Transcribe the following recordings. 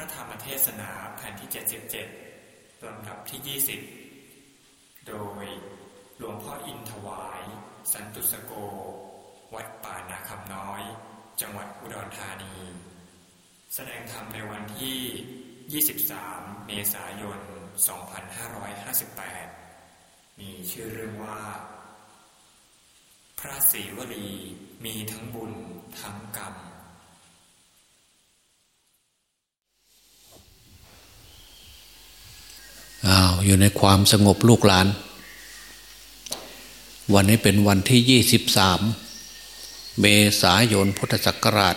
ระธรรมเทศนาแผ่นที่ 77 ลำดับที่ 20 โดยหลวงพ่ออินถวาย สันตุสโก วัดป่านาคำน้อย จังหวัดอุดรธานี แสดงธรรมในวันที่ 23 เมษายน 2558 มีชื่อเรื่องว่า พระศรีวลีมีทั้งบุญทั้งกรรม อยู่ในความสงบลูกหลาน วันนี้เป็นวันที่ 23 เมษายนพุทธศักราช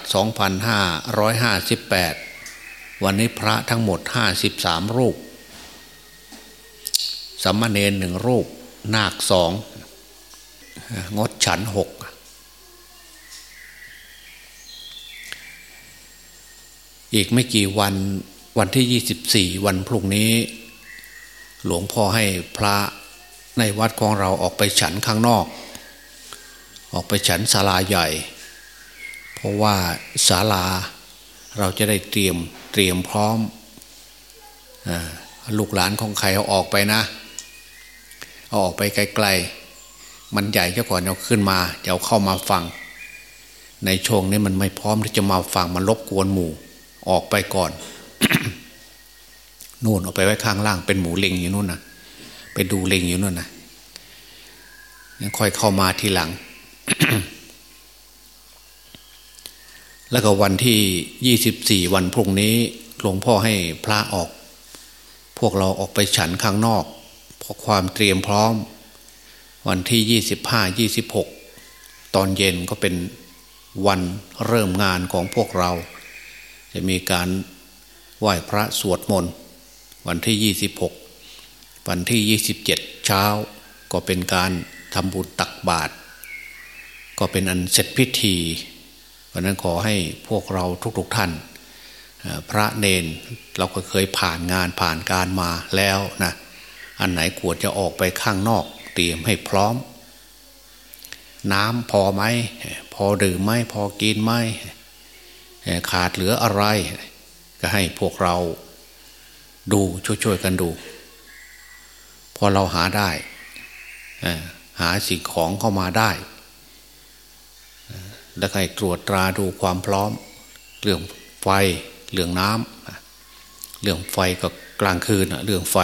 2558 วันนี้พระทั้งหมด 53 รูปสัมมาเนนหนึ่งรูป นาคสองงดฉันหกอีกไม่กี่วันวันที่ 24 วันพรุ่งนี้ หลวงพ่อให้พระในวัดของเราออกไปฉันข้างนอก ออกไปฉันศาลาใหญ่ เพราะว่าศาลาเราจะได้เตรียมเตรียมพร้อมอลูกหลานของใครเอาออกไปนะ เอาออกไปไกลๆ มันใหญ่ก็ก่อนเอาขึ้นมาเดี๋ยวเข้ามาฟัง ในช่วงนี้มันไม่พร้อมที่จะมาฟังมันรบกวนหมู่ ออกไปก่อน นู่นเอาไปไว้ข้างล่างเป็นหมูเล็งอยู่นู่นนะไปดูเล็งอยู่นู่นนะยังค่อยเข้ามาทีหลัง แล้วก็วันที่ยี่สิบสี่วันพรุ่งนี้หลวงพ่อให้พระออก พวกเราออกไปฉันข้างนอกเพราะความเตรียมพร้อม วันที่ยี่สิบห้ายี่สิบหกตอนเย็นก็เป็นวันเริ่มงานของพวกเรา จะมีการไหว้พระสวดมนต์ วันที่ 26 วันที่ 27 เช้า ก็เป็นการทำบุญตักบาตรก็เป็นอันเสร็จพิธีวันนั้นขอให้พวกเราทุกๆท่าน พระเนนเราก็เคยผ่านงานผ่านการมาแล้วนะอันไหนควรจะออกไปข้างนอก เตรียมให้พร้อม น้ำพอไหมพอดื่มไหมพอกินไหมขาดเหลืออะไร ก็ให้พวกเรา ดูช่วยๆกันดู พอเราหาได้ หาสิ่งของเข้ามาได้ แล้วให้ตรวจตราดูความพร้อม เรื่องไฟเรื่องน้ำเรื่องไฟก็กลางคืนเรื่องไฟ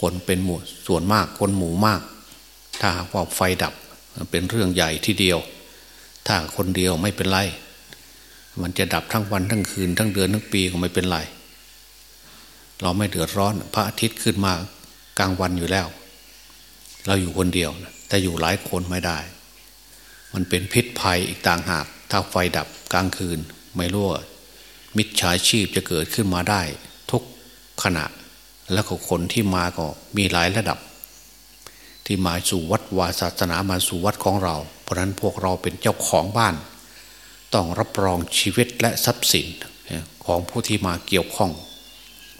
คนเป็นหมู่ส่วนมากคนหมู่มาก ถ้าหากว่าไฟดับเป็นเรื่องใหญ่ทีเดียว ถ้าคนเดียวไม่เป็นไร มันจะดับทั้งวันทั้งคืน ทั้งเดือนทั้งปีก็ไม่เป็นไร เราไม่เดือดร้อน พระอาทิตย์ขึ้นมากลางวันอยู่แล้ว เราอยู่คนเดียวแต่อยู่หลายคนไม่ได้ มันเป็นพิษภัยอีกต่างหาก ถ้าไฟดับกลางคืน ไม่รู้ว่ามิจฉาชีพจะเกิดขึ้นมาได้ ทุกขณะ แล้วก็คนที่มาก็มีหลายระดับ ที่มาสู่วัดวาศาสนามาสู่วัดของเรา เพราะนั้นพวกเราเป็นเจ้าของบ้าน ต้องรับรองชีวิตและทรัพย์สินของผู้ที่มาเกี่ยวข้อง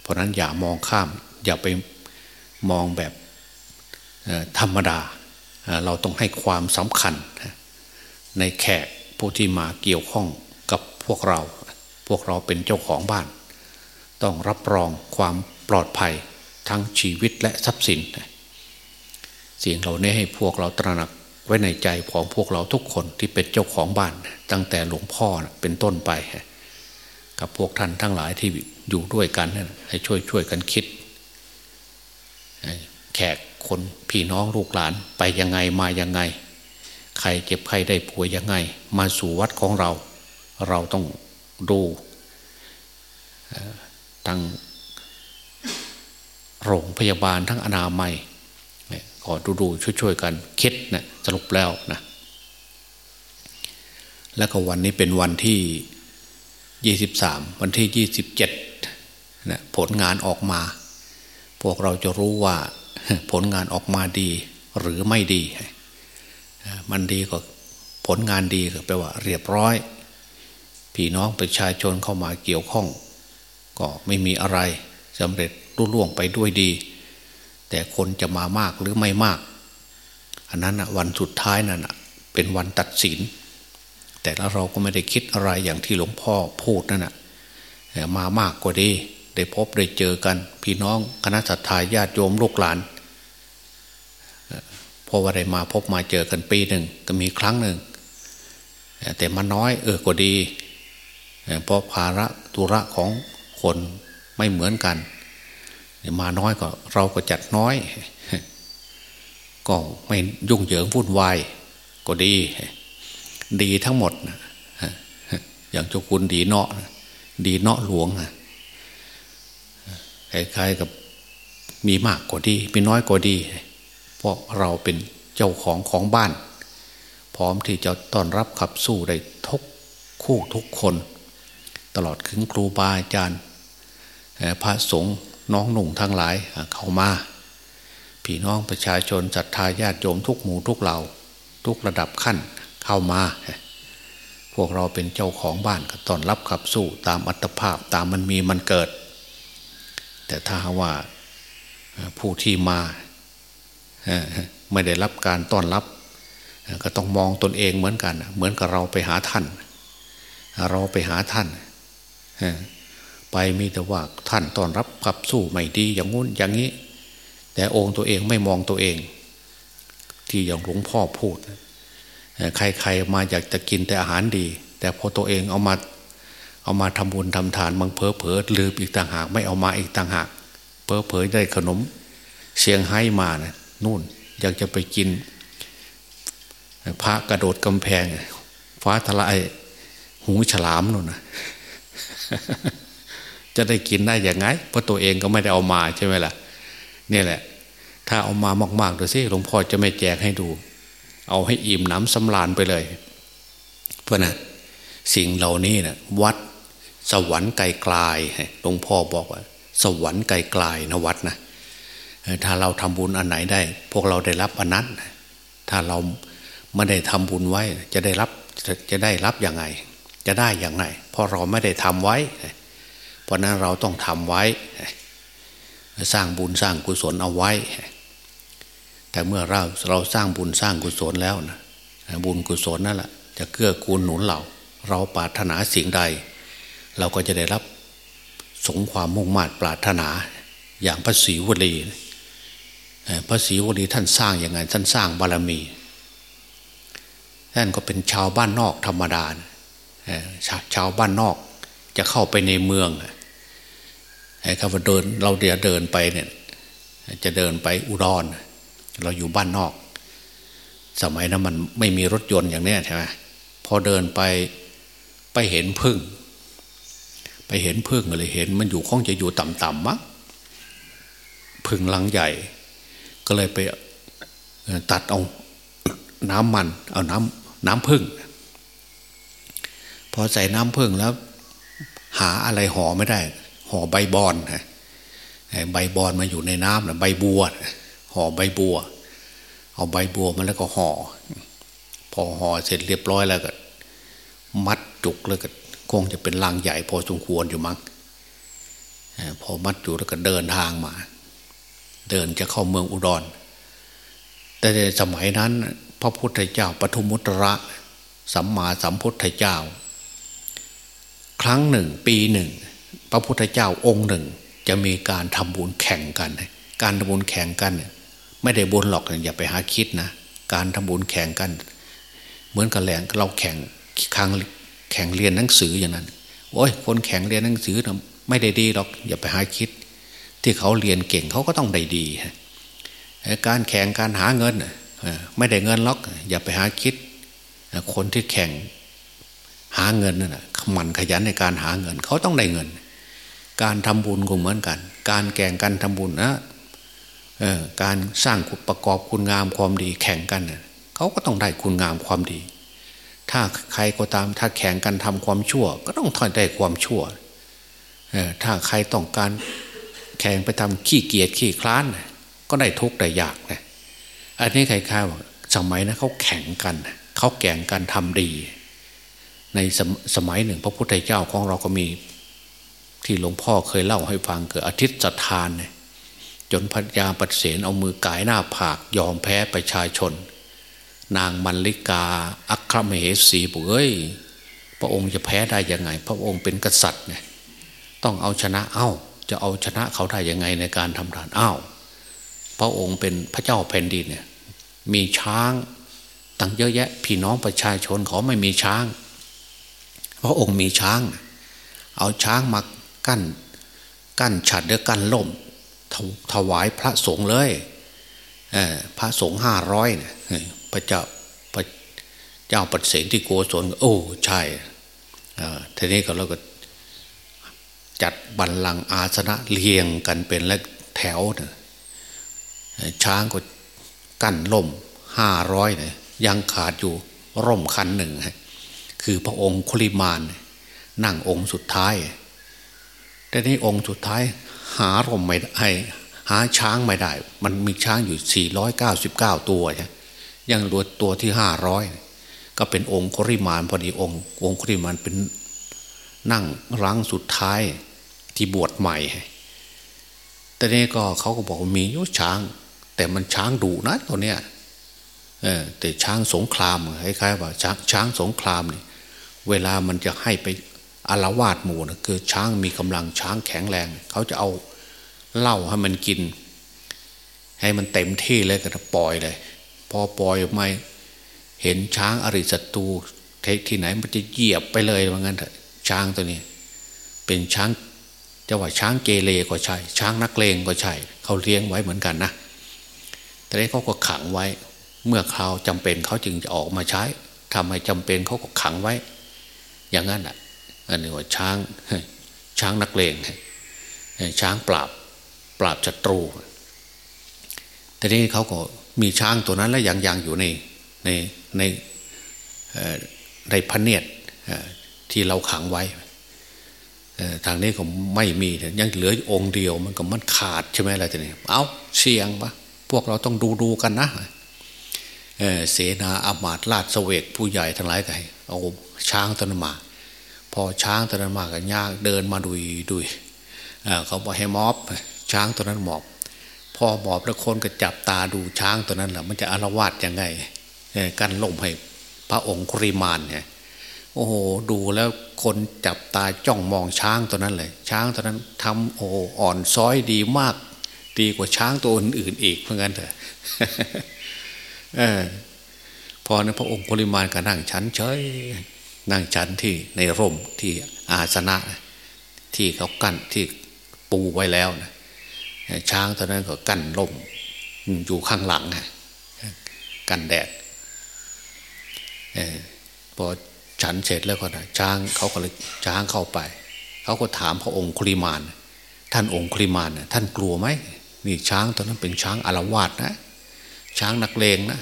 เพราะนั้นอย่ามองข้าม อย่าไปมองแบบธรรมดา เราต้องให้ความสำคัญ ในแขกผู้ที่มาเกี่ยวข้องกับพวกเรา พวกเราเป็นเจ้าของบ้าน ต้องรับรองความปลอดภัยทั้งชีวิตและทรัพย์สินสิ่งเหล่านี้ให้พวกเราตระหนักไว้ในใจของพวกเราทุกคนที่เป็นเจ้าของบ้าน ตั้งแต่หลวงพ่อเป็นต้นไป กับพวกท่านทั้งหลายที่ อยู่ด้วยกันให้ช่วยช่วยกันคิด แขกคนพี่น้องลูกหลานไปยังไงมายังไง ใครเจ็บใครได้ป่วยยังไง มาสู่วัดของเรา เราต้องดูทั้งโรงพยาบาลทั้งอนามัยก็ดูดูช่วยๆกันคิดนะสรุปแล้วนะแล้วก็วันนี้เป็นวันที่ยี่สิบสามวันที่ยี่สิบเจ็ด นะผลงานออกมา พวกเราจะรู้ว่าผลงานออกมาดีหรือไม่ดี มันดีก็ผลงานดีก็แปลว่าเรียบร้อยพี่น้องประชาชนเข้ามาเกี่ยวข้อง ก็ไม่มีอะไรสำเร็จรุ่ล่วงไปด้วยดี แต่คนจะมามากหรือไม่มาก อันนั้นวันสุดท้ายนั่นเป็นวันตัดสิน แต่แล้วเราก็ไม่ได้คิดอะไรอย่างที่หลวงพ่อพูดนั่นนะมามากกว่าดี ได้พบได้เจอกัน พี่น้องคณะสัตยาญาติโยมลูกหลานพอว่าได้มาพบมาเจอกันปีหนึ่งก็มีครั้งหนึ่ง แต่มันน้อยเออก็ดี เพราะภาระตุระของคนไม่เหมือนกันมาน้อยก็เราก็จัดน้อย ก็ไม่ยุ่งเหยิงวุ่นวายก็ดี ดีทั้งหมดนะอย่างเจ้าคุณดีเนาะดีเนาะหลวงนะ คล้ายๆกับมีมากกว่าดีมีน้อยกว่าดี เพราะเราเป็นเจ้าของของบ้าน พร้อมที่จะต้อนรับขับสู้ได้ทุกคู่ทุกคน ตลอดถึงครูบาอาจารย์พระสงฆ์น้องหนุ่งทั้งหลายเข้ามาพี่น้องประชาชนศรัทธาญาติโยมทุกหมู่ทุกเหล่า ทุกระดับขั้นเข้ามา พวกเราเป็นเจ้าของบ้านก็ต้อนรับขับสู้ตามอัตภาพตามมันมีมันเกิด แต่ถ้าว่าผู้ที่มาไม่ได้รับการต้อนรับ ก็ต้องมองตนเองเหมือนกัน เหมือนกับเราไปหาท่าน เราไปหาท่านไปมีแต่ว่าท่านต้อนรับขับสู้ไม่ดีอย่างงู้นอย่างนี้ แต่องค์ตัวเองไม่มองตัวเอง ที่อย่างหลวงพ่อพูด ใครๆมาอยากจะกินแต่อาหารดี แต่พอตัวเองเอามา เอามาทำบุญทำทานบางเพอเพอลืมอีกต่างหาก ไม่เอามาอีกต่างหาก เพอเพอได้ขนมเสียงให้มานะนู่นอยากจะไปกิน พระกระโดดกำแพง ฟ้าทลายหูฉลามนู่นนะจะได้กินได้อย่างไง เพราะตัวเองก็ไม่ได้เอามาใช่ไหมล่ะนี่แหละ ถ้าเอามามากๆดูสิหลวงพ่อจะไม่แจกให้ดู เอาให้อิ่มน้ำสำราญไปเลย เพราะนะสิ่งเหล่านี้นะวัด สวรรค์ไกลไกลหลวงพ่อบอกว่า สวรรค์ไกลไกลนะวัดนะถ้าเราทำบุญอันไหนได้ พวกเราได้รับอันนั้น ถ้าเราไม่ได้ทำบุญไว้ จะได้รับจะได้รับยังไง จะได้อย่างไรเพราะเราไม่ได้ทำไว้ เพราะนั้นเราต้องทำไว้ สร้างบุญสร้างกุศลเอาไว้ แต่เมื่อเราเราสร้างบุญสร้างกุศลแล้วนะบุญกุศลนั่นแหละจะเกื้อกูลหนุนเรา เราปรารถนาสิ่งใด เราก็จะได้รับสงความมุ่งมา่ปรารถนา อย่างพระศรีวลีพระศรีวลีท่านสร้างอย่างไงท่านสร้างบารมีท่านก็เป็นชาวบ้านนอกธรรมดาชาวบ้านนอกจะเข้าไปในเมืองไอ้คำว่าเดินเราเดี๋ยวเดินไปเนี่ยจะเดินไปอุดร เราอยู่บ้านนอก สมัยนั้นมันไม่มีรถยนต์อย่างนี้ใช่ไหมพอเดินไปไปเห็นพึ่ง ไปเห็นพึ่งเลยเห็น มันอยู่คงจะอยู่ต่ำๆมั้งพึ่งลังใหญ่ ก็เลยไปตัดเอาน้ำมัน เอาน้ำน้ำพึ่งพอใส่น้ำพึ่งแล้ว หาอะไรห่อไม่ได้ ห่อใบบอนฮะใบบอนมาอยู่ในน้ำนะใบบัวห่อใบบัว เอาใบบัวมาแล้วก็ห่อ พอห่อเสร็จเรียบร้อยแล้วก็ มัดจุกแล้วก็ งจะเป็นลังใหญ่พอสมควรอยู่มั้งพอมัดอยู่แล้วก็เดินทางมา เดินจะเข้าเมืองอุดร แต่สมัยนั้น พระพุทธเจ้าปทุมุตระสัมมาสัมพุทธเจ้า ครั้งหนึ่ง ปีหนึ่ง พระพุทธเจ้าองค์หนึ่ง จะมีการทำบุญแข่งกัน การทำบุญแข่งกันไม่ได้บุญหรอกอย่าไปหาคิดนะ การทำบุญแข่งกัน เหมือนกับแหลงเราแข่งครั้ง แข่งเรียนหนังสืออย่างนั้นโอ้ยคนแข่งเรียนหนังสือไม่ได้ดีหรอก อย่าไปหาคิด ที่เขาเรียนเก่งเขาก็ต้องได้ดีการแข่งการหาเงินไม่ได้เงินหรอก อย่าไปหาคิด คนที่แข่งหาเงินนั่นแหะหมั่นขยันในการหาเงิน เขาต้องได้เงิน การทำบุญก็เหมือนกัน การแข่งกันทำบุญนะการสร้างประกอบคุณงามความดี แข่งกัน เขาก็ต้องได้คุณงามความดี ถ้าใครก็ตามถ้าแข่งกันทำความชั่ว ก็ต้องทอยได้ความชั่วถ้าใครต้องการแข่งไปทำขี้เกียจขี้คลาน ก็ได้ทุกข์ได้ยากนะอันนี้ใครๆว่าสมัยนะเขาแข่งกันเขาแข่งกันทำดี ในสมสมัยหนึ่ง พระพุทธเจ้าของเราก็มี ที่หลวงพ่อเคยเล่าให้ฟังเกิดอาทิตย์สทานเนี่ยจนพัญญาปฏิเสนเอามือกายหน้าผากยอมแพ้ประชาชน นางมันลิกา อัครมเหสีบอกเอ้ยพระองค์จะแพ้ได้ยังไง พระองค์เป็นกษัตริย์เนี่ยต้องเอาชนะเอา้า จะเอาชนะเขาได้ยังไงในการทำทานอ้าวพระองค์เป็นพระเจ้าแผ่นดินเนี่ยมีช้างตั้งเยอะแยะ พี่น้องประชาชนเขาไม่มีช้าง พระองค์มีช้าง เอาช้างมากั้น กั้นฉัดหรือกั้นล่มถวายพระสงฆ์เลยพระสงฆ์ห้าร้อยเนี่ย พระเจ้าพระเจ้าปัดเสนที่โกศลโอ้ใช่ทีนี้ก็เราก็จัดบัลลังอาสนะเรียงกันเป็นและแถวช้างก็กั้นล่มห้าร้อยเนี่ยยังขาดอยู่ร่มคันหนึ่งคือพระองค์คุลิมานนั่งองค์สุดท้ายแต่นี้องค์สุดท้ายหาร่มไม่ได้หาช้างไม่ได้ มันมีช้างอยู่ 499 ตัวใช่ ยังรวดตัวที่500ก็เป็นองค์คริมานพอดีองค์ องค์คริมานเป็นนั่งรังสุดท้ายที่บวชใหม่ แต่นี้ก็เขาก็บอกมียุช้าง แต่มันช้างดุนะตัวเนี้ยเออแต่ช้างสงครามคล้ายๆว่าช้างช้างสงครามเนี่ยเวลามันจะให้ไปอารวาสหมู่นะคือช้างมีกำลังช้างแข็งแรง เขาจะเอาเหล้าให้มันกิน ให้มันเต็มที่เลยก็ปล่อยเลย อปล่อยไม่เห็นช้างอริศัตรูที่ไหนมันจะเหยียบไปเลยว่างั้นเถอะช้างตัวนี้ เป็นช้างจะว่าช้างเกเรก็ใช่ ช้างนักเลงก็ใช่ เขาเลี้ยงไว้เหมือนกันนะแต่นี้เขาก็ขังไว้ เมื่อคราวจำเป็นเขาจึงจะออกมาใช้ทำให้จำเป็นเขาก็ขังไว้ อย่างนั้นอะอันนี้ว่าช้างช้างนักเลงช้างปราบปราบศัตรูแต่นี้เขาก็ มีช้างตัวนั้นแล้วยังยังอยู่ในในในในพเนียดที่เราขังไว้ทางนี้ก็ไม่มียังเหลือองค์เดียวมันก็มันขาดใช่ไหมอะไรทีนี้เอาเสียงปะพวกเราต้องดูดูกันนะเเสนาอามาตราชเสวกผู้ใหญ่ทั้งหลายแต่เอาช้างตัวนั้นมา พอช้างตัวนั้นมากันยากเดินมาดุยดุยเขาบอกให้มอบ ช้างตัวนั้นหมอบ พอหมอบแล้วคนก็จับตาดูช้างตัวนั้นแหละมันจะอารวาสยังไงกันล่มให้พระองค์คริมานเนี่ยโอ้โหดูแล้วคนจับตาจ้องมองช้างตัวนั้นเลย ช้างตัวนั้นทำโอ้อ่อนซ้อยดีมาก ดีกว่าช้างตัวอื่นอีกเพราะงั้นเถอะอพอนะพระองค์ปริมาณก็นั่งชั้นเฉยนั่งชั้นที่ในร่มที่อาสนะ ที่เขากั้นที่ปูไว้แล้วนะ ช้างตัวนั้นก็กั้นร่มอยู่ข้างหลังกันแดดพอฉันเสร็จแล้วก็นะช้างเขาก็เลยช้างเข้าไป เขาก็ถามพระองค์คริมาน ท่านองค์คริมานท่านกลัวไหมนี่ช้างตอนนั้นเป็นช้างอารวาสนะ ช้างนักเลงนะ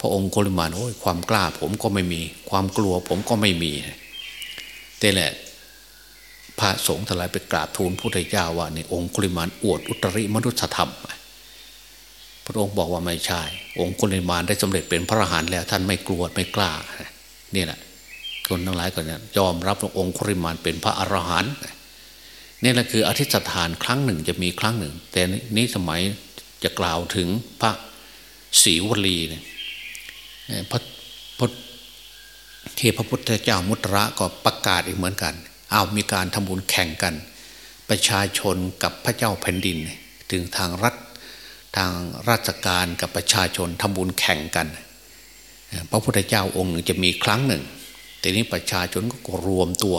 พระองค์คริมานโอ้ยความกล้าผมก็ไม่มี ความกลัวผมก็ไม่มีแต่แหละ พระสงฆ์ทั้งหลายไปกราบทูลพระพุทธเจ้าว่าในองค์คริมานอวดอุตริมนุษยธรรม พระองค์บอกว่าไม่ใช่ องค์คริมานได้สำเร็จเป็นพระอรหันต์แล้วท่านไม่กลัวไม่กล้านี่แหละคนทั้งหลายก็เนี่ยยอมรับองค์คริมานเป็นพระอรหันต์นี่แหละคืออธิษฐานครั้งหนึ่งจะมีครั้งหนึ่ง แต่นี้สมัยจะกล่าวถึงพระศรีวลีเนี่ยพระพระที่พพุทธเจ้ามุตระก็ประกาศอีกเหมือนกัน เอามีการทำบุญแข่งกัน ประชาชนกับพระเจ้าแผ่นดิน ถึงทางรัฐทางราชการกับประชาชนทำบุญแข่งกัน พระพุทธเจ้าองค์หนึ่งจะมีครั้งหนึ่งทีนี้ประชาชนก็รวมตัว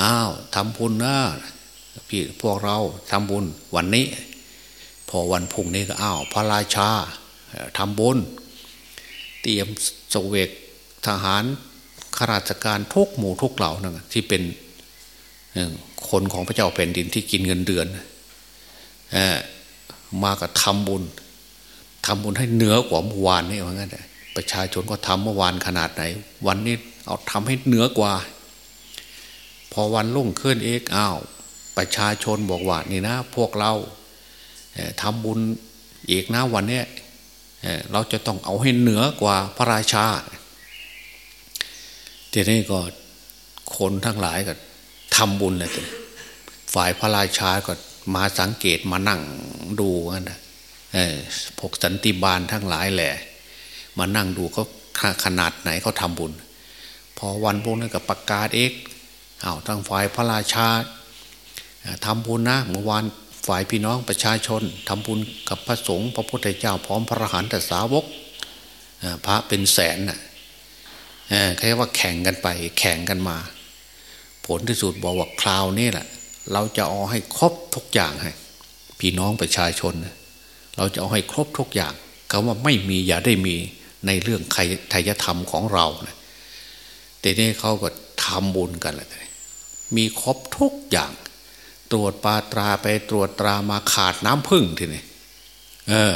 อ้าวทำบุญนะพี่พวกเราทำบุญวันนี้ พอวันพุ่งนี้ก็อ้าวพระราชาทำบุญเตรียมสเวกทหารข้าราชการทุกหมู่ทุกเหล่านั่นที่เป็น คนของพระเจ้าแผ่นดินที่กินเงินเดือนมากับทำบุญทำบุญให้เหนือกว่าเมื่อวานนี่ว่างั้นประชาชนก็ทำเมื่อวานขนาดไหน วันนี้เอาทำให้เหนือกว่า พอวันลุ่งขึ้นเอกอ้าวประชาชนบอกว่านี่นะ พวกเราทำบุญอีกนะวันนี้เราจะต้องเอาให้เหนือกว่าพระราชาทีนี้ก็คนทั้งหลายก็ ทำบุญเลยฝ่ายพระราชาก็มาสังเกตมานั่งดูกันนะพวกสันติบาลทั้งหลายแหละ มานั่งดูเขาขนาดไหนเขาทำบุญ พอวันพวกนั้นก็ประกาศเอกเอาทางฝ่ายพระราชาทำบุญนะเมื่อวานฝ่ายพี่น้องประชาชนทำบุญกับพระสงฆ์พระพุทธเจ้าพร้อมพระอรหันตสาวกพระเป็นแสนน่ะแค่ว่าแข่งกันไปแข่งกันมา ผลที่สุดบอกว่าคราวนี้แหละ เราจะเอาให้ครบทุกอย่างให้พี่น้องประชาชน เราจะเอาให้ครบทุกอย่างคำว่าไม่มีอย่าได้มีในเรื่องใครทยธรรมของเรานะแต่นี่เขาก็ทำบุญกันแหละมีครบทุกอย่าง ตรวจปาตราไปตรวจตรามาขาดน้ำพึ่งทีนี้เออ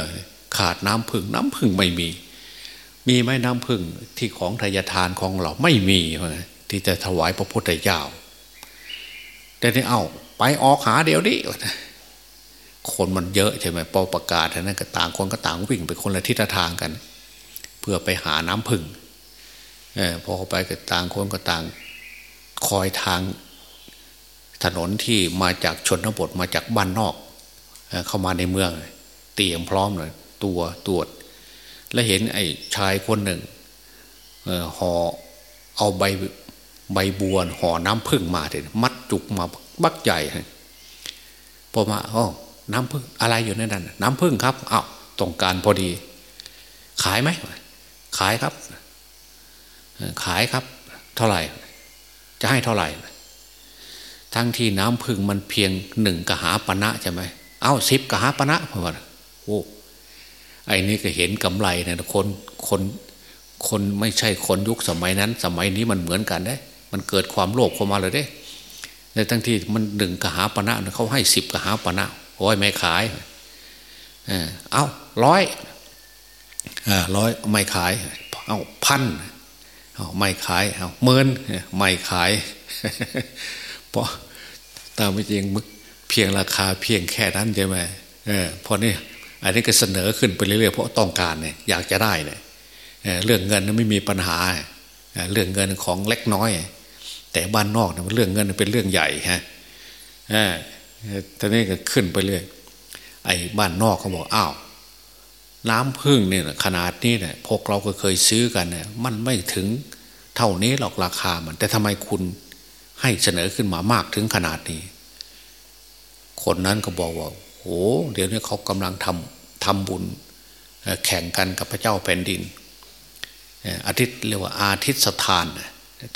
ขาดน้ำพึ่งน้ำพึ่งไม่มี มีไหมน้ำพึ่งที่ของทายทานของเราไม่มี ที่จะถวายพระพุทธเจ้าแต่นี่เอาไปออกหาเดี๋ยวนี้คนมันเยอะใช่ไหมปอประกาศนั้นก็ต่างคนก็ต่างวิ่งไปคนละทิศทางกัน เพื่อไปหาน้ำพึ่งอพอไปก็ต่างคนก็ต่างคอยทางถนนที่มาจากชนบทมาจากบ้านนอกเข้ามาในเมือง เตรียมพร้อมเลยตัวตรวจ แล้วเห็นไอ้ชายคนหนึ่งห่อเอาใบ ใบบัวห่อน้ำพึ่งมาเลยมัดจุกมาบักใหญ่พอมาอ๋อน้ำพึ่งอะไรอยู่ในนั้นน้ำพึ่งครับอ้าวตรงการพอดี ขายไหมขายครับ ขายครับ เท่าไหร่ จะให้เท่าไหร่ ทั้งที่น้ำพึ่งมันเพียงหนึ่งกะหาปณะใช่ไหมเอ้าสิบกะหาปณะพอโอ้ไอ้นี่ก็เห็นกำไรนะคนคนคนไม่ใช่คนยุคสมัยนั้น สมัยนี้มันเหมือนกันได้ มันเกิดความโลภเข้ามาเลยเด้แต่ทั้งที่มันหนึ่งกหาปณะเขาให้สิบกหาปณะโอ้ยไม่ขาย เอ้าร้อยร้อยไม่ขาย เอาพันเอาไม่ขายเอาเมินไม่ขาย เพราะตามจริงเพียงราคาเพียงแค่นั้นใช่ไหมเออพอนี่อันนี้ก็เสนอขึ้นไปเรื่อยๆเพราะต้องการเนี่ยอยากจะได้เนี่ยเรื่องเงินไม่มีปัญหา เรื่องเงินของเล็กน้อย แต่บ้านนอกเนี่ยเรื่องเงินเป็นเรื่องใหญ่ฮะตอนนี้ก็ขึ้นไปเรื่อยไอ้บ้านนอกเขาบอกอ้าวน้ำพึ่งเนี่ยขนาดนี้เนี่ยพวกเราก็เคยซื้อกันเนี่ยมันไม่ถึงเท่านี้หรอกราคามัน แต่ทำไมคุณให้เสนอขึ้นมามากถึงขนาดนี้ คนนั้นก็บอกว่าโอ้เดี๋ยวนี้เขากำลังทำทำบุญแข่งกันกับพระเจ้าแผ่นดินอาทิตย์เรียกว่าอาทิตย์สถาน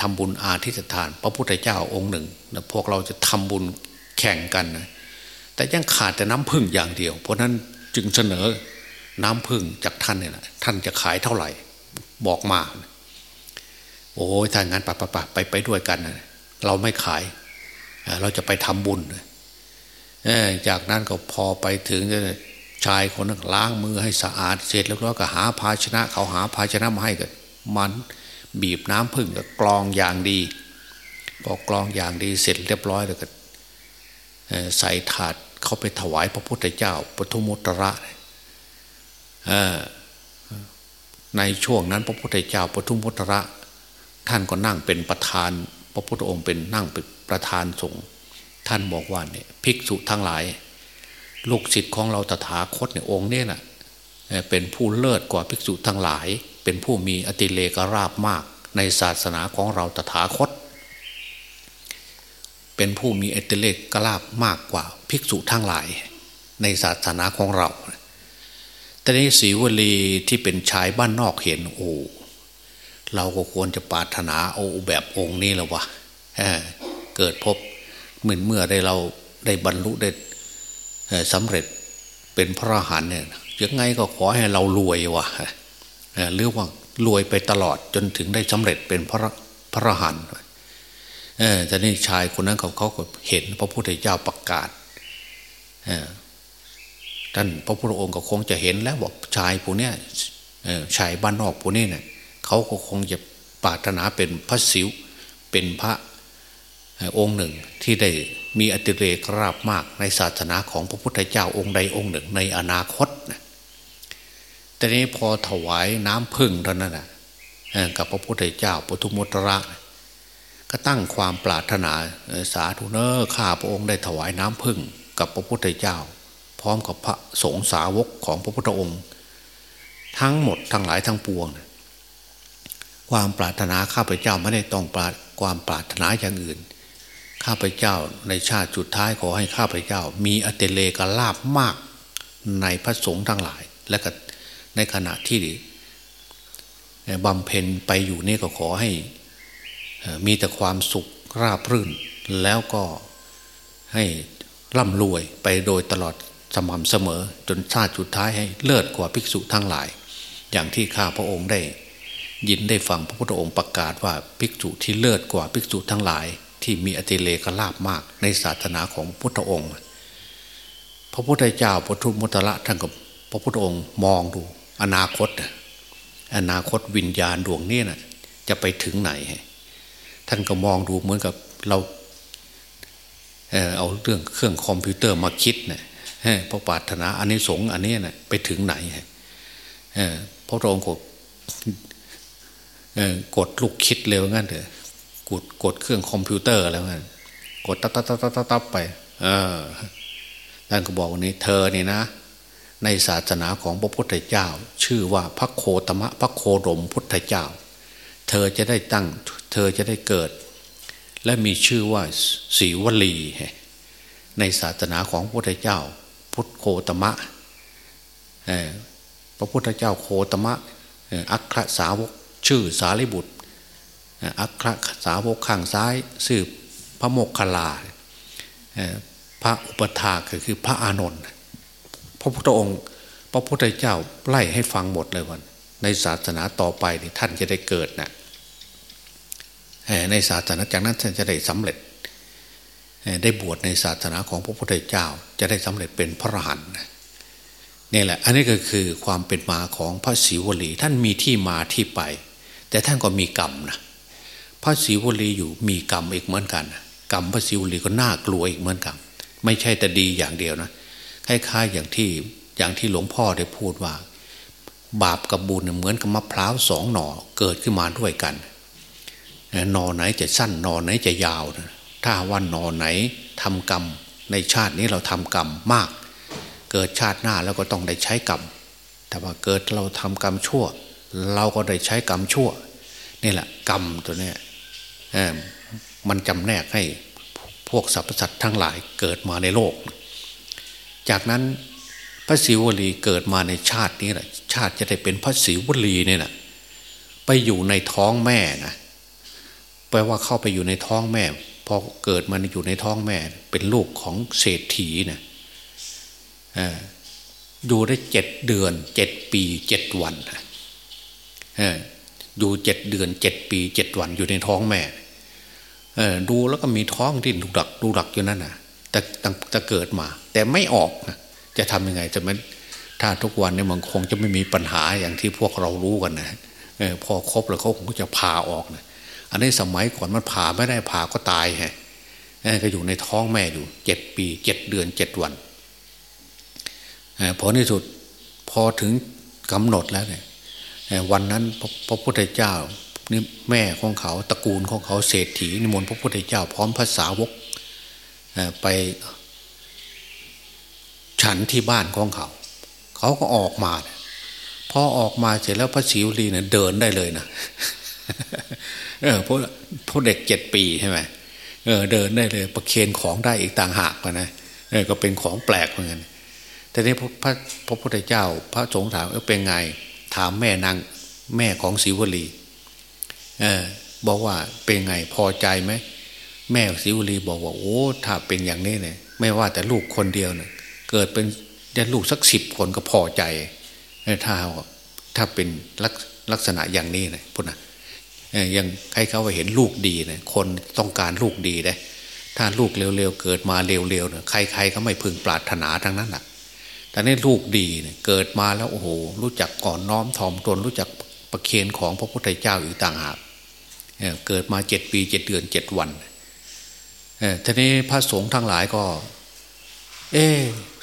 ทำบุญอาทิตย์สถาน พระพุทธเจ้าองค์หนึ่งพวกเราจะทำบุญแข่งกันนะแต่ยังขาดแต่น้ำพึ่งอย่างเดียว เพราะนั้นจึงเสนอน้ำพึ่งจากท่านเนี่ยนะท่านจะขายเท่าไหร่ บอกมา โอ้ยถ้างั้นปะปะปะไปไปด้วยกันนะเราไม่ขาย เราจะไปทำบุญจากนั้นก็พอไปถึงชายคนนั้นล้างมือให้สะอาดเสร็จแล้วก็หาภาชนะ เขาหาภาชนะมาให้กันมัน บีบน้ำพึ่งกับกรองอย่างดีพอกรองอย่างดีเสร็จเรียบร้อยแล้วก็ใส่ถาดเขาไปถวายพระพุทธเจ้าปทุมุตระในช่วงนั้นพระพุทธเจ้าปทุมุตระ ท่านก็นั่งเป็นประธาน พระพุทธองค์เป็นนั่งเป็นประธานสงฆ์ท่านบอกว่าเนี่ยภิกษุทั้งหลาย ลูกศิษย์ของเราตถาคตเนี่ยองค์เนี่ยนะเป็นผู้เลิศกว่าภิกษุทั้งหลาย เป็นผู้มีอติเลกราบมากในศาสนาของเราตถาคต เป็นผู้มีอติเลกกลาบมากกว่าภิกษุทั้งหลาย ในศาสนาของเรา แต่ในสีวลีที่เป็นชายบ้านนอกเห็นโอ้เราก็ควรจะปรารถนาเอาแบบองค์นี้แล้ววะเเกิดพบเหมือนเมื่อได้เราได้บรรลุได้สำเร็จเป็นพระอรหันต์เนี่ยยังไงก็ขอให้เรารวยวะ หรือว่ารวยไปตลอดจนถึงได้สำเร็จเป็นพระพระหันเออแต่นี่ชายคนนั้นเขาเขาก็เห็น พระพุทธเจ้าประกาศท่านพระพุทธองค์ก็คงจะเห็นแล้วบอกชายผู้นี้ชายบ้านนอกผู้นี้เนี่ยเขาก็คงจะปรารถนาเป็นพระสิวเป็นพระองค์หนึ่งที่ได้มีอติเรกราบมากในศาสนาของพระพุทธเจ้าองค์ใดองค์หนึ่งในอนาคตนะ แต่นี้พอถวายน้ำพึ่งเท่านั้นนะกับพระพุทธเจ้าปทุมุตระก็ตั้งความปรารถนาสาธุเนอข้าพระองค์ได้ถวายน้ำพึ่งกับพระพุทธเจ้า พร้อมกับพระสงฆ์สาวกของพระพุทธองค์ ทั้งหมดทั้งหลายทั้งปวง ความปรารถนาข้าพเจ้าไม่ได้ต้องปราความปรารถนาอย่างอื่น ข้าพเจ้าในชาติจุดท้ายขอให้ข้าพเจ้า มีอเตเลกลาบมากในพระสงฆ์ทั้งหลาย และก็ ในขณะที่บำเพ็ญไปอยู่นี่ก็ขอให้มีแต่ความสุขราบรื่น แล้วก็ให้ร่ำรวยไปโดยตลอดสม่ำเสมอ จนชาติสุดท้ายให้เลิศกว่าภิกษุทั้งหลาย อย่างที่ข้าพระองค์ได้ ยินได้ฟังพระพุทธองค์ประกาศว่าภิกษุที่เลิศกว่าภิกษุทั้งหลาย ที่มีอติเลกลาบมากในศาสนาของพุทธองค์ พระพุทธเจ้าปทุมมุตระท่านกับพระพุทธองค์มองดู อนาคตอนาคตวิญญาณดวงนี้นะจะไปถึงไหน ท่านก็มองดูเหมือนกับเราเอาเรื่องเครื่องคอมพิวเตอร์มาคิดนะี่ยพระปารถนาอันนี้สงอันนี้นะ่ะไปถึงไหนพระองค์กดกดลูกคิดเร็วงั้นเถอะกดกดเครื่องคอมพิวเตอร์แล้วงั้นกดตับตับตับตับตับไป เออท่านก็บอกวันนี้ เธอนี่นะ ในศาสนาของพระพุทธเจ้า ชื่อว่าพระโคตมะพระโคดมพุทธเจ้า เธอจะได้ตั้งเธอจะได้เกิด และมีชื่อว่าสีวลี ในศาสนาของพระพุทธเจ้า พุทธโคตมะพระพุทธเจ้าโคตมะอัครสาวกชื่อสารีบุตรอัครสาวกข้างซ้ายสืบพระโมกขลาพระอุปถาคือคือพระอานนท์ พระพุทธองค์ พระพุทธเจ้าไล่ให้ฟังหมดเลยวัน ในศาสนาต่อไปท่านจะได้เกิดนะในศาสนาจากนั้นท่านจะได้สำเร็จ ได้บวชในศาสนาของพระพุทธเจ้า จะได้สำเร็จเป็นพระอรหันต์นี่แหละ อันนี้ก็คือความเป็นมาของพระศิวลี ท่านมีที่มาที่ไป แต่ท่านก็มีกรรมนะพระศิวลีอยู่มีกรรมอีกเหมือนกัน กรรมพระศิวลีก็น่ากลัวอีกเหมือนกัน ไม่ใช่แต่ดีอย่างเดียวนะ คล้ายๆอย่างที่อย่างที่หลวงพ่อได้พูดว่า บาปกับบุญเหมือนกับมะพร้าวสองหน่อเกิดขึ้นมาด้วยกันหน่อไหนจะสั้นหน่อไหนจะยาวถ้าว่านอไหนทำกรรม ในชาตินี้เราทำกรรมมาก เกิดชาติหน้าแล้วก็ต้องได้ใช้กรรม แต่ว่าเกิดเราทำกรรมชั่ว เราก็ได้ใช้กรรมชั่วนี่แหละกรรมตัวนี้มันจำแนกให้พวกสรรพสัตว์ทั้งหลายเกิดมาในโลก จากนั้นพระศิวลีเกิดมาในชาตินี้แหละชาติจะได้เป็นพระศิวลีเนี่ยนะไปอยู่ในท้องแม่นะแปลว่าเข้าไปอยู่ในท้องแม่พอเกิดมันอยู่ในท้องแม่ เป็นลูกของเศรษฐีนะอยู่ได้เจ็ดเดือนเจ็ดปีเจ็ดวันอยู่เจ็ดเดือนเจ็ดปีเจ็ดวันอยู่ในท้องแม่ดูแล้วก็มีท้องที่ดูดักดูดักอยู่นั่นนะ แต่จะเกิดมา แต่ไม่ออกนะจะทำยังไงจะมันถ้าทุกวันเนี่ยมันคงจะไม่มีปัญหาอย่างที่พวกเรารู้กันนะพอครบแล้วเขาคงจะพาออกนะอันนี้สมัยก่อนมันผ่าไม่ได้ผ่าก็ตายฮะก็อยู่ในท้องแม่อยู่เจ็ดปีเจ็ดเดือนเจ็ดวันพอในสุดพอถึงกำหนดแล้วเนี่ยวันนั้นพระพุทธเจ้านี่แม่ของเขาตระกูลของเขาเศรษฐีนิมนต์พระพุทธเจ้าพร้อมภาษาวก ไปฉันที่บ้านของเขา เขาก็ออกมาพอออกมาเสร็จแล้วพระศิวลีเนี่ยเดินได้เลยนะเออพวกพวกเด็กเจ็ดปีใช่ไหมเออ เดินได้เลย ประเคนของได้อีกต่างหากนะเออก็เป็นของแปลกเหมือนกันแต่นี้พระพระพุทธเจ้า พระสงฆ์ถามเออเป็นไง ถามแม่นางแม่ของศิวลี เออบอกว่าเป็นไงพอใจไหม แม่ศิวลีบอกว่าโอ้ถ้าเป็นอย่างนี้เนี่ย ไม่ว่าแต่ลูกคนเดียวเนี่ยเกิดเป็นได้ลูกสักสิบคนก็พอใจถ้าถ้าเป็นลักลักษณะอย่างนี้นะพุทธนะยังใครเขาว่าเห็นลูกดีนะคนต้องการลูกดีนะถ้าลูกเร็วๆเกิดมาเร็วๆเนี่ยใครๆก็ไม่พึงปรารถนาทั้งนั้นแหละแต่นี่ลูกดีเนี่ยเกิดมาแล้วโอ้โหรู้จักก่อนน้อมถ่อมตนรู้จักประเคนของพระพุทธเจ้าอีกต่างหากเกิดมาเจ็ดปีเจ็ดเดือนเจ็ดวัน ทีนี้พระสงฆ์ทั้งหลายก็ เอ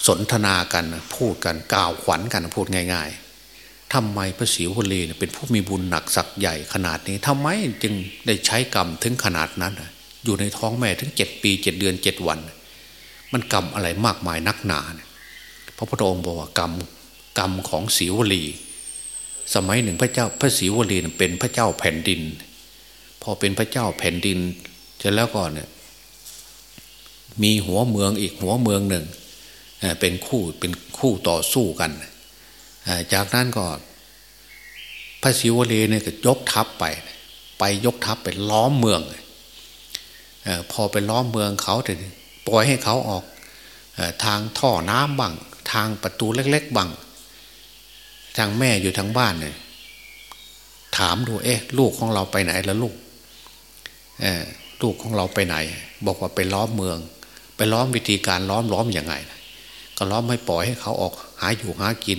สนทนากันพูดกันกล่าวขวัญกันพูดง่าย ๆทำไมพระศรีวลีเป็นผู้มีบุญหนักสักใหญ่ขนาดนี้ทำไมจึงได้ใช้กรรมถึงขนาดนั้น อยู่ในท้องแม่ถึงเจ็ดปีเจ็ดเดือนเจ็ดวัน มันกรรมอะไรมากมายนักหนาพระพุทธองค์บอกว่ากรรมกรรมของศรีวลี สมัยหนึ่งพระเจ้าพระศรีวลีเป็นพระเจ้าแผ่นดิน พอเป็นพระเจ้าแผ่นดินเสร็จแล้วก่อนเนี่ย มีหัวเมืองอีกหัวเมืองหนึ่งเป็นคู่เป็นคู่ต่อสู้กันจากนั้นก็พระศิวลีเนี่ยก็ยกทัพไป ไปยกทัพไปล้อมเมืองพอไปล้อมเมืองเขาถึงปล่อยให้เขาออกทางท่อน้ำบังทางประตูเล็ก ๆบังทางแม่อยู่ทางบ้านเนี่ยถามดูเอ๊ะ ลูกของเราไปไหนแล้วลูกลูกของเราไปไหน บอกว่าไปล้อมเมือง ไปล้อมวิธีการล้อมล้อมอยังไงก็ล้อมไม่ปล่อยให้เขาออกหาอยู่หากิน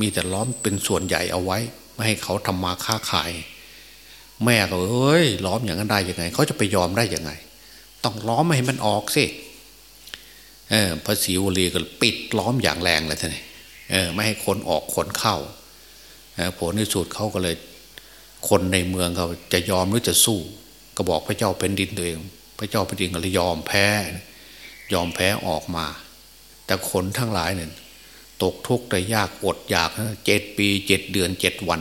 มีแต่ล้อมเป็นส่วนใหญ่เอาไว้ ไม่ให้เขาทำมาค้าขาย แม่ก็เอ้ยล้อมอย่างนั้นได้ยังไง เขาจะไปยอมได้ยังไง ต้องล้อมไม่ให้มันออกสิเออพระศรีวลีก็ปิดล้อมอย่างแรงเลยท่านเออไม่ให้คนออกคนเข้าผลในสุดเขาก็เลย คนในเมืองเขาจะยอมหรือจะสู้ ก็บอกพระเจ้าเป็นดินตัวเอง พระเจ้าเป็นดินก็เลยยอมแพ้ ยอมแพ้ออกมา แต่คนทั้งหลายเนี่ยตกทุกข์แต่ยากอดอยากเจ็ดปีเจ็ดเดือนเจ็ดวัน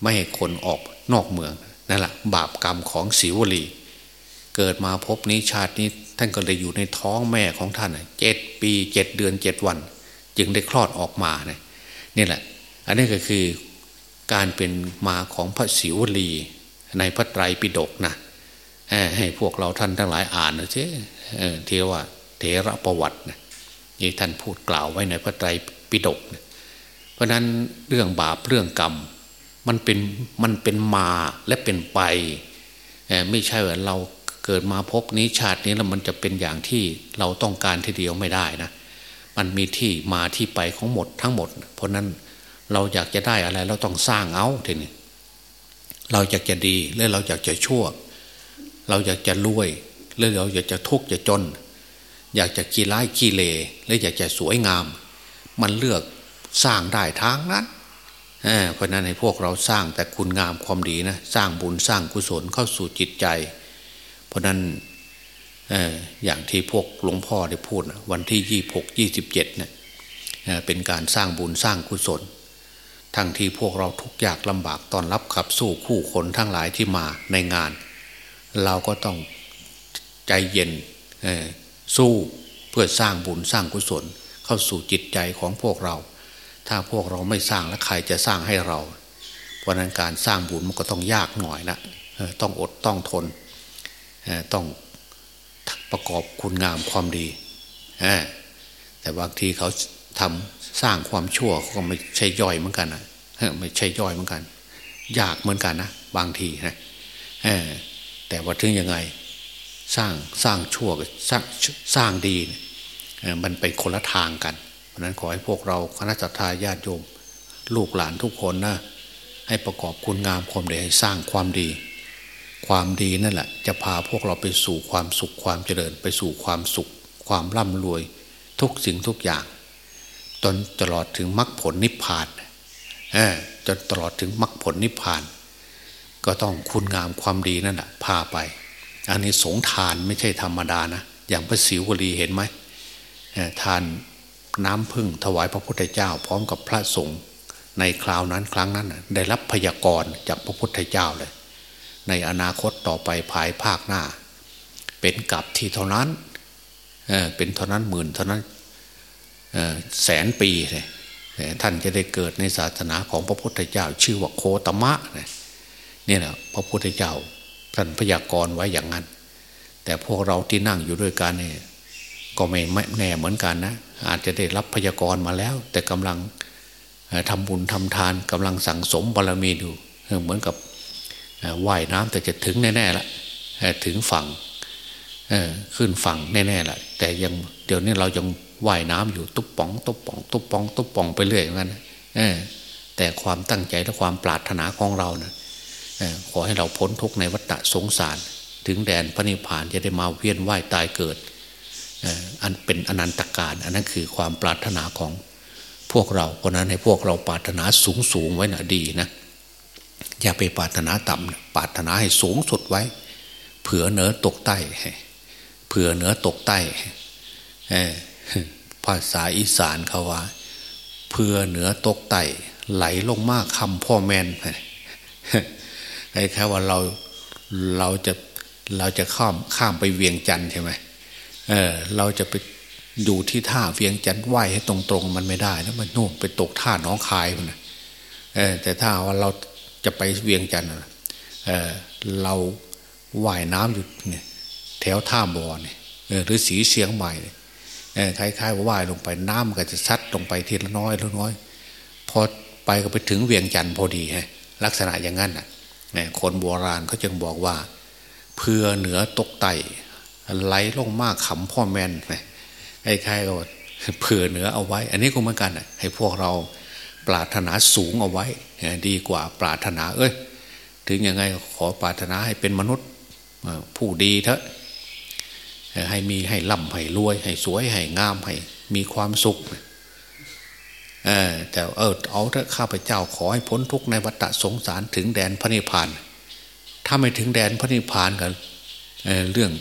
ไม่ให้คนออกนอกเมืองนั่นแหละบาปกรรมของศิวลี เกิดมาพบนี้ชาตินี้ท่านก็เลยอยู่ในท้องแม่ของท่านเจ็ดปีเจ็ดเดือนเจ็ดวัน จึงได้คลอดออกมาเนี่ยนี่แหละ อันนี้ก็คือการเป็นมาของพระศิวลีในพระไตรปิฎกนะ ให้พวกเราท่านทั้งหลายอ่านนะเจ้เทว่าเถระประวัตินี่ท่านพูดกล่าวไว้ในพระไตรปิฎกเพราะนั้นเรื่องบาปเรื่องกรรม มันเป็นมันเป็นมาและเป็นไป ไม่ใช่ว่าเราเกิดมาพบนี้ชาตินี้แล้วมันจะเป็นอย่างที่เราต้องการทีเดียวไม่ได้นะ มันมีที่มาที่ไปของหมดทั้งหมด เพราะนั้นเราอยากจะได้อะไรเราต้องสร้างเอาทีนี้เราอยากจะดีหรือเราอยากจะชั่ว เราอยากจะรวยหรือเราอยากจะทุกข์จะจน อยากจะกีร้ายกีเลหรืออยากจะสวยงาม มันเลือกสร้างได้ทางนั้นเพราะนั้นให้พวกเราสร้างแต่คุณงามความดีนะสร้างบุญสร้างกุศลเข้าสู่จิตใจ เพราะนั้นอย่างที่พวกหลวงพ่อได้พูดวันที่ยี่หกยี่สิบเจ็ดเนี่ยเป็นการสร้างบุญสร้างกุศล ทั้งที่พวกเราทุกยากลำบากตอนรับขับสู้คู่คนทั้งหลายที่มาในงาน เราก็ต้องใจเย็นสู้เพื่อสร้างบุญสร้างกุศล เข้าสู่จิตใจของพวกเรา ถ้าพวกเราไม่สร้างแล้วใครจะสร้างให้เรา เพราะนั้นการสร้างบุญมันก็ต้องยากหน่อยนะต้องอดต้องทนต้องประกอบคุณงามความดีแต่บางทีเขาทำสร้างความชั่วเขาก็ไม่ใช่ย่อยเหมือนกันนะไม่ใช่ย่อยเหมือนกัน ยากเหมือนกันนะบางทีนะ แต่ว่าถึงยังไงสร้างสร้างชั่วกับสร้างสร้างดีมันเป็นคนละทางกัน เพราะนั้นขอให้พวกเราคณะสัตยาญาติโยม ลูกหลานทุกคนนะให้ประกอบคุณงามความดีให้สร้างความดี ความดีนั่นแหละ จะพาพวกเราไปสู่ความสุขความเจริญ ไปสู่ความสุข ความร่ำรวย ทุกสิ่งทุกอย่าง จนตลอดถึงมรรคผลนิพพานจนตลอดถึงมรรคผลนิพพาน ก็ต้องคุณงามความดีนั่นแหละพาไป อันนี้สงทานไม่ใช่ธรรมดานะอย่างพระศิวลีเห็นไหมทานน้ำพึ่งถวายพระพุทธเจ้า พร้อมกับพระสงฆ์ในคราวนั้นครั้งนั้นได้รับพยากรณ์จากพระพุทธเจ้าเลย ในอนาคตต่อไปภายภาคหน้า เป็นกับที่เท่านั้นเเป็นเท่านั้นหมื่นเท่านั้นแสนปีเลยท่านจะได้เกิดในศาสนาของพระพุทธเจ้า ชื่อว่าโคตมะเนี่ยนะพระพุทธเจ้าท่านพยากรณ์ไว้อย่างนั้น แต่พวกเราที่นั่งอยู่ด้วยกันเนี่ยก็ไม่แน่เหมือนกันนะ อาจจะได้รับพยากรณ์มาแล้ว แต่กำลังทำบุญทำทานกำลังสั่งสมบารมีดูเหมือนกับว่ายน้ำแต่จะถึงแน่ๆละถึงฝั่งขึ้นฝั่งแน่ๆละแต่ยังเดี๋ยวนี้เรายังว่ายน้ำอยู่ตุ๊บป่องตุ๊บป่องตุ๊บป่องตุ๊บป่องไปเรื่อยอย่างนั้นแต่ความตั้งใจและความปรารถนาของเรานะ ขอให้เราพ้นทุกในวัฏสงสาร ถึงแดนพระนิพพานจะได้มาเวียนว่ายตายเกิดอันเป็นอนันตการอันนั้นคือความปรารถนาของพวกเราเพราะนั้นให้พวกเราปรารถนาสูงสูงไว้นะดีนะอย่าไปปรารถนาต่ำปรารถนาให้สูงสุดไว้ เผื่อเหนือตกใต้เผื่อเหนือตกใต้ภาษาอีสานเขาว่าเผื่อเหนือตกใต้ไหลลงมากคำพ่อแม่น ไอ้แค่ว่าเราเราจะเราจะข้ามข้ามไปเวียงจันทร์ใช่ไหมเออเราจะไปอยู่ที่ท่าเวียงจันทร์ไหวให้ตรงๆ มันไม่ได้แล้วมันโน่นไปตกท่าน้องคายมันนะเออแต่ถ้าว่าเราจะไปเวียงจันทร์เออเราว่ายน้ำอยู่เนี่ยแถวท่าบ่อเนี่ยหรือสีเสียงใหม่คล้ายๆว่าว่ายลงไปน้ำก็จะซัดลงไปทีละน้อยละน้อยพอไปก็ไปถึงเวียงจันทร์พอดีฮะลักษณะอย่างนั้นอะ น่ะคนโบราณเขาจึงบอกว่า เพื่อเหนือตกไตไหลลงมากขำพ่อแม่นไอ้ใครก็เผื่อเหนือเอาไว้ อันนี้ก็เหมือนกันให้พวกเราปรารถนาสูงเอาไว้ ดีกว่าปรารถนาเอ้ย ถึงยังไงขอปรารถนาให้เป็นมนุษย์ผู้ดีเถอะให้มีให้ร่ำให้รวย ให้สวยให้งามให้มีความสุข แต่เออเอาเถอะข้าพเจ้าขอให้พ้นทุกในวัฏสงสารถึงแดนพระนิพพาน ถ้าไม่ถึงแดนพระนิพพานกันเเรื่อง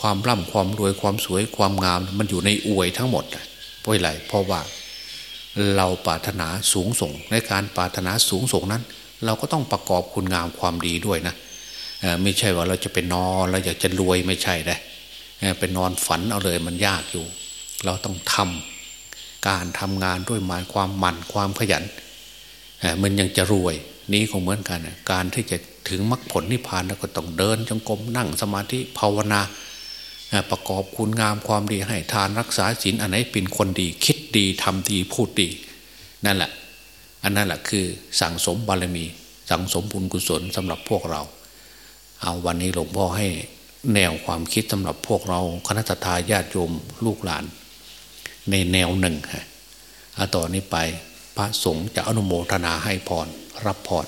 ความร่ำความรวยความสวยความงาม มันอยู่ในอวยทั้งหมดเพราะอะไรเพราะว่าเราปรารถนาสูงส่งในการปรารถนาสูงส่งนั้น เราก็ต้องประกอบคุณงามความดีด้วยนะไม่ใช่ว่าเราจะไปนอนเราอยากจะรวยไม่ใช่ได้เป็นนอนฝันเอาเลยมันยากอยู่ เราต้องทำ การทำงานด้วยมันความหมั่นความขยันมันยังจะรวยนี้คงเหมือนกัน การที่จะถึงมรรคผลนิพพานแล้วก็ต้องเดินจงกรมนั่งสมาธิภาวนา ประกอบคุณงามความดีให้ทานรักษาศีลอันไหนเป็นคนดี คิดดีทำดีพูดดี นั่นแหละ อันนั้นแหละคือสั่งสมบารมี สั่งสมบุญกุศลสำหรับพวกเรา เอาวันนี้หลวงพ่อให้แนวความคิดสำหรับพวกเราคณะทาญาติโยมลูกหลาน ในแนวหนึ่งฮะต่อนนี้ไปพระสงฆ์จะอนุโมทนาให้พรรับพร